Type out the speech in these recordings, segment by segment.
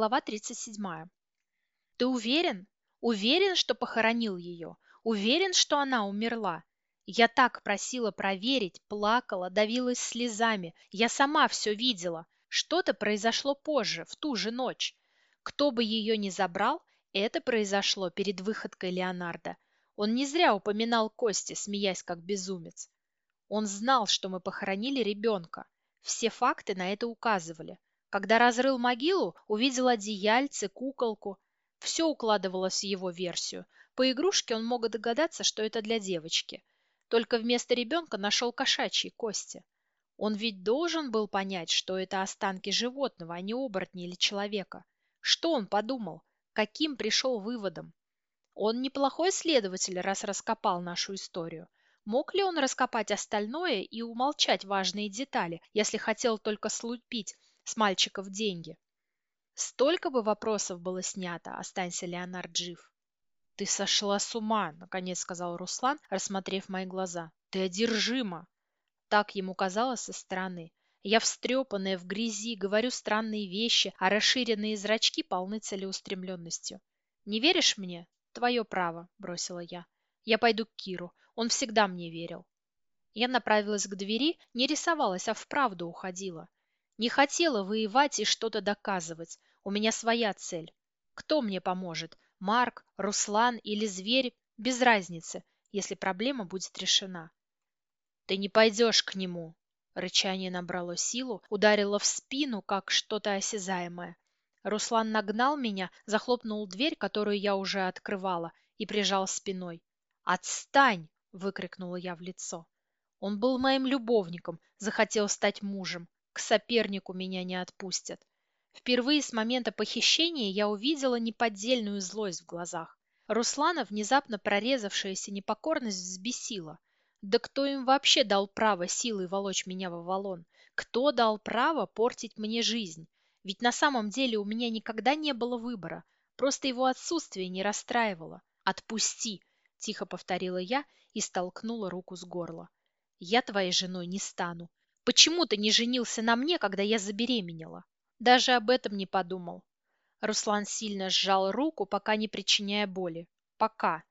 Глава 37. Ты уверен? Уверен, что похоронил ее? Уверен, что она умерла? Я так просила проверить, плакала, давилась слезами. Я сама все видела. Что-то произошло позже, в ту же ночь. Кто бы ее ни забрал, это произошло перед выходкой Леонардо. Он не зря упоминал Кости, смеясь как безумец. Он знал, что мы похоронили ребенка. Все факты на это указывали. Когда разрыл могилу, увидел одеяльце, куколку. Все укладывалось в его версию. По игрушке он мог догадаться, что это для девочки. Только вместо ребенка нашел кошачьи кости. Он ведь должен был понять, что это останки животного, а не оборотни или человека. Что он подумал? Каким пришел выводом? Он неплохой следователь, раз раскопал нашу историю. Мог ли он раскопать остальное и умолчать важные детали, если хотел только слупить с мальчиков деньги. Столько бы вопросов было снято, останься Леонард жив. «Ты сошла с ума», — наконец сказал Руслан, рассмотрев мои глаза. «Ты одержима». Так ему казалось со стороны. Я встрепанная в грязи, говорю странные вещи, а расширенные зрачки полны целеустремленностью. «Не веришь мне? Твое право», — бросила я. «Я пойду к Киру. Он всегда мне верил». Я направилась к двери, не рисовалась, а вправду уходила. Не хотела воевать и что-то доказывать. У меня своя цель. Кто мне поможет? Марк, Руслан или зверь? Без разницы, если проблема будет решена. Ты не пойдешь к нему. Рычание набрало силу, ударило в спину, как что-то осязаемое. Руслан нагнал меня, захлопнул дверь, которую я уже открывала, и прижал спиной. «Отстань!» — выкрикнула я в лицо. Он был моим любовником, захотел стать мужем. Сопернику меня не отпустят. Впервые с момента похищения я увидела неподдельную злость в глазах. Руслана, внезапно прорезавшаяся непокорность, взбесила. Да кто им вообще дал право силой волочь меня в Авалон? Кто дал право портить мне жизнь? Ведь на самом деле у меня никогда не было выбора. Просто его отсутствие не расстраивало. «Отпусти!» – тихо повторила я и столкнула руку с горла. «Я твоей женой не стану. Почему ты не женился на мне, когда я забеременела? Даже об этом не подумал. Руслан сильно сжал руку, пока не причиняя боли. Пока.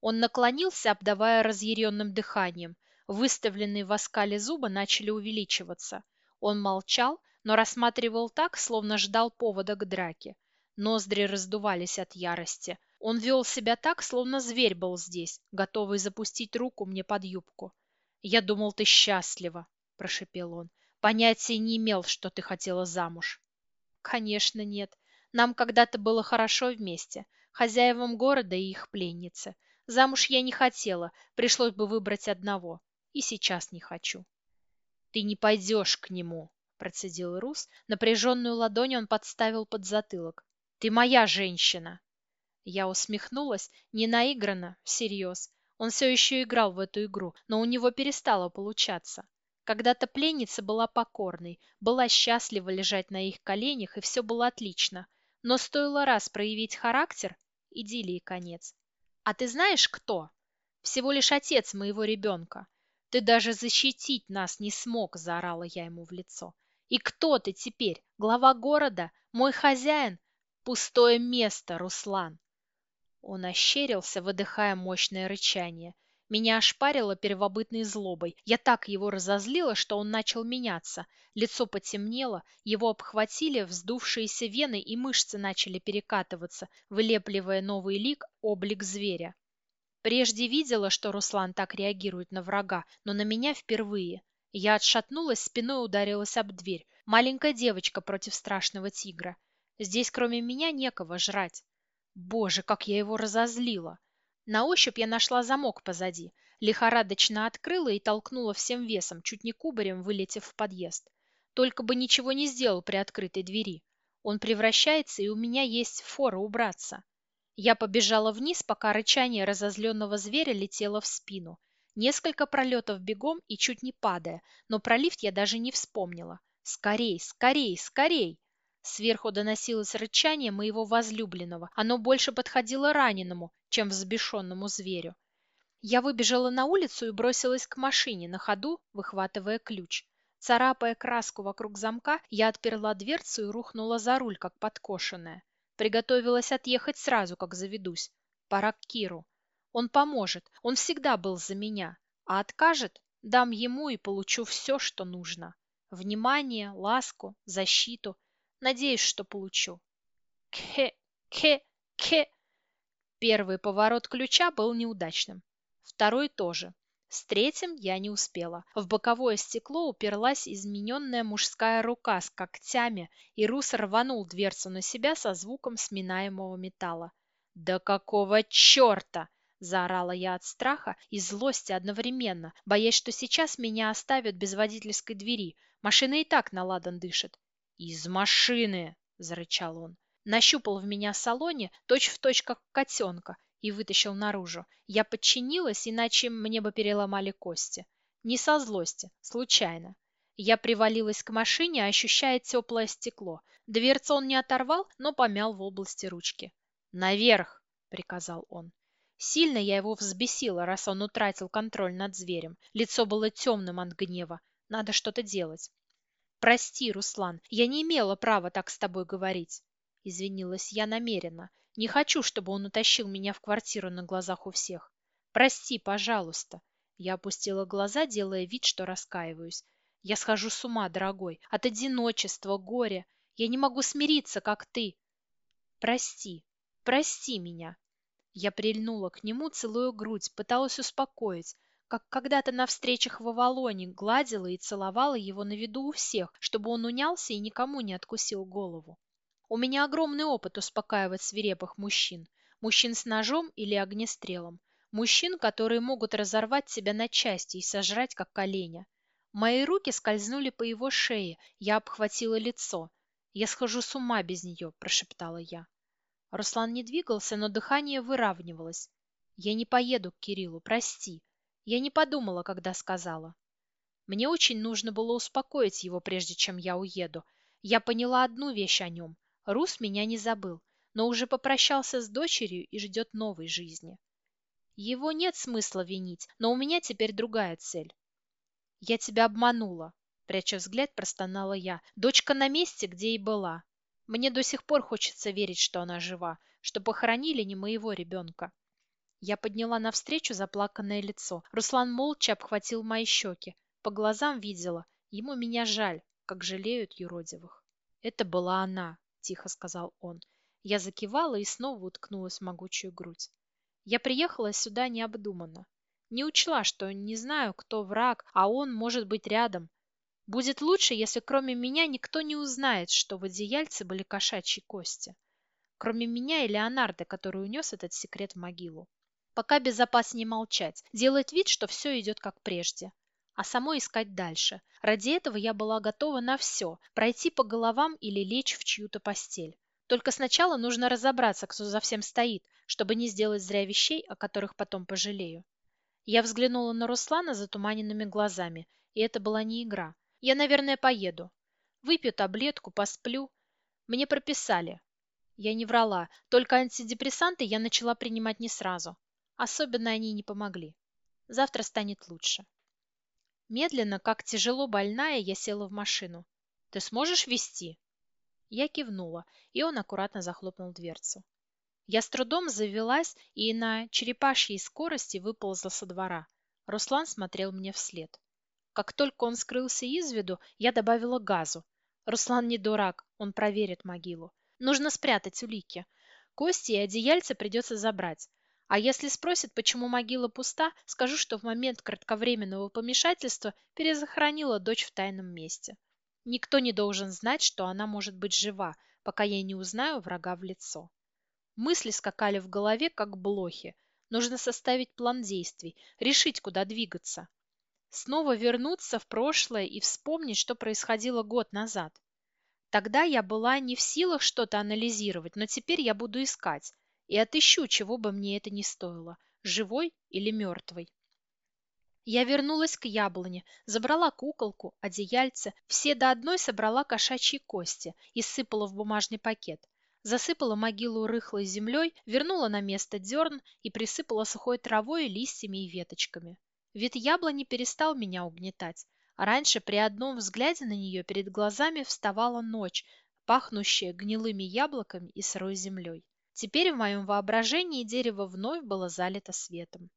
Он наклонился, обдавая разъяренным дыханием. Выставленные в оскале зубы начали увеличиваться. Он молчал, но рассматривал так, словно ждал повода к драке. Ноздри раздувались от ярости. Он вел себя так, словно зверь был здесь, готовый запустить руку мне под юбку. «Я думал, ты счастлива», прошепел он. Понятия не имел, что ты хотела замуж. Конечно, нет. Нам когда-то было хорошо вместе, хозяевам города и их пленнице. Замуж я не хотела, пришлось бы выбрать одного. И сейчас не хочу. Ты не пойдешь к нему, процедил Рус. Напряженную ладонь он подставил под затылок. Ты моя женщина. Я усмехнулась, не наигранно, всерьез. Он все еще играл в эту игру, но у него перестало получаться. Когда-то пленница была покорной, была счастлива лежать на их коленях, и все было отлично. Но стоило раз проявить характер, идиллии конец. А ты знаешь, кто? Всего лишь отец моего ребенка. Ты даже защитить нас не смог, заорала я ему в лицо. И кто ты теперь? Глава города? Мой хозяин? Пустое место, Руслан. Он ощерился, выдыхая мощное рычание. Меня ошпарило первобытной злобой. Я так его разозлила, что он начал меняться. Лицо потемнело, его обхватили вздувшиеся вены и мышцы начали перекатываться, вылепливая новый лик, облик зверя. Прежде видела, что Руслан так реагирует на врага, но на меня впервые. Я отшатнулась, спиной ударилась об дверь. Маленькая девочка против страшного тигра. Здесь кроме меня некого жрать. Боже, как я его разозлила! На ощупь я нашла замок позади, лихорадочно открыла и толкнула всем весом, чуть не кубарем вылетев в подъезд. Только бы ничего не сделал при открытой двери. Он превращается, и у меня есть фора убраться. Я побежала вниз, пока рычание разозленного зверя летело в спину. Несколько пролетов бегом и чуть не падая, но про лифт я даже не вспомнила. Скорей, скорей, скорей! Сверху доносилось рычание моего возлюбленного. Оно больше подходило раненому, чем взбешенному зверю. Я выбежала на улицу и бросилась к машине, на ходу выхватывая ключ. Царапая краску вокруг замка, я отперла дверцу и рухнула за руль, как подкошенная. Приготовилась отъехать сразу, как заведусь. Пора к Киру. Он поможет, он всегда был за меня. А откажет, дам ему и получу все, что нужно. Внимание, ласку, защиту. Надеюсь, что получу. Ке, ке, ке. Первый поворот ключа был неудачным. Второй тоже. С третьим я не успела. В боковое стекло уперлась измененная мужская рука с когтями, и Рус рванул дверцу на себя со звуком сминаемого металла. «Да какого черта!» – заорала я от страха и злости одновременно, боясь, что сейчас меня оставят без водительской двери. Машина и так на ладан дышит. «Из машины!» – зарычал он. Нащупал в меня салоне точь-в-точь, точь, как котенка, и вытащил наружу. Я подчинилась, иначе мне бы переломали кости. Не со злости, случайно. Я привалилась к машине, ощущая теплое стекло. Дверцу он не оторвал, но помял в области ручки. «Наверх!» — приказал он. Сильно я его взбесила, раз он утратил контроль над зверем. Лицо было темным от гнева. Надо что-то делать. «Прости, Руслан, я не имела права так с тобой говорить». Извинилась я намеренно. Не хочу, чтобы он утащил меня в квартиру на глазах у всех. Прости, пожалуйста. Я опустила глаза, делая вид, что раскаиваюсь. Я схожу с ума, дорогой, от одиночества, горя. Я не могу смириться, как ты. Прости, прости меня. Я прильнула к нему, целую грудь, пыталась успокоить, как когда-то на встречах в Авалоне гладила и целовала его на виду у всех, чтобы он унялся и никому не откусил голову. У меня огромный опыт успокаивать свирепых мужчин. Мужчин с ножом или огнестрелом. Мужчин, которые могут разорвать себя на части и сожрать, как оленя. Мои руки скользнули по его шее, я обхватила лицо. «Я схожу с ума без нее», – прошептала я. Руслан не двигался, но дыхание выравнивалось. «Я не поеду к Кириллу, прости. Я не подумала, когда сказала». Мне очень нужно было успокоить его, прежде чем я уеду. Я поняла одну вещь о нем. Рус меня не забыл, но уже попрощался с дочерью и ждет новой жизни. Его нет смысла винить, но у меня теперь другая цель. Я тебя обманула, пряча взгляд, простонала я. Дочка на месте, где и была. Мне до сих пор хочется верить, что она жива, что похоронили не моего ребенка. Я подняла навстречу заплаканное лицо. Руслан молча обхватил мои щеки. По глазам видела, ему меня жаль, как жалеют юродивых. Это была она, — тихо сказал он. Я закивала и снова уткнулась в могучую грудь. Я приехала сюда необдуманно. Не учла, что не знаю, кто враг, а он может быть рядом. Будет лучше, если кроме меня никто не узнает, что в одеяльце были кошачьи кости. Кроме меня и Леонардо, который унес этот секрет в могилу. Пока безопаснее молчать, делать вид, что все идет как прежде а самой искать дальше. Ради этого я была готова на все – пройти по головам или лечь в чью-то постель. Только сначала нужно разобраться, кто за всем стоит, чтобы не сделать зря вещей, о которых потом пожалею. Я взглянула на Руслана затуманенными глазами, и это была не игра. Я, наверное, поеду. Выпью таблетку, посплю. Мне прописали. Я не врала, только антидепрессанты я начала принимать не сразу. Особенно они не помогли. Завтра станет лучше. Медленно, как тяжело больная, я села в машину. «Ты сможешь вести?» Я кивнула, и он аккуратно захлопнул дверцу. Я с трудом завелась и на черепашьей скорости выползла со двора. Руслан смотрел мне вслед. Как только он скрылся из виду, я добавила газу. Руслан не дурак, он проверит могилу. Нужно спрятать улики. Кости и одеяльце придется забрать. А если спросят, почему могила пуста, скажу, что в момент кратковременного помешательства перезахоронила дочь в тайном месте. Никто не должен знать, что она может быть жива, пока я не узнаю врага в лицо. Мысли скакали в голове, как блохи. Нужно составить план действий, решить, куда двигаться. Снова вернуться в прошлое и вспомнить, что происходило год назад. Тогда я была не в силах что-то анализировать, но теперь я буду искать и отыщу, чего бы мне это ни стоило, живой или мертвой. Я вернулась к яблоне, забрала куколку, одеяльце, все до одной собрала кошачьи кости и сыпала в бумажный пакет. Засыпала могилу рыхлой землей, вернула на место дерн и присыпала сухой травой, листьями и веточками. Вид яблони перестал меня угнетать. Раньше при одном взгляде на нее перед глазами вставала ночь, пахнущая гнилыми яблоками и сырой землей. Теперь в моем воображении дерево вновь было залито светом.